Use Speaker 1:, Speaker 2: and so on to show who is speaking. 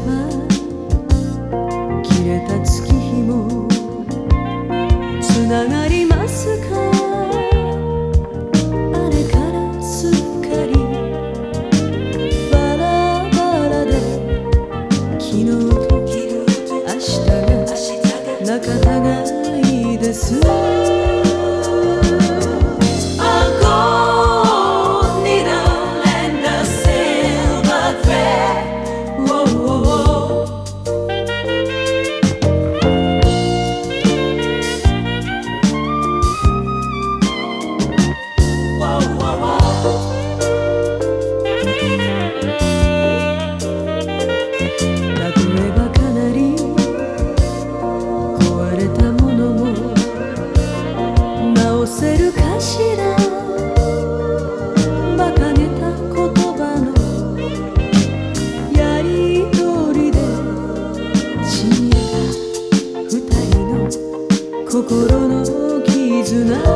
Speaker 1: ば切れた月日もつながりますか？あれからすっかりバラバラで昨日心の絆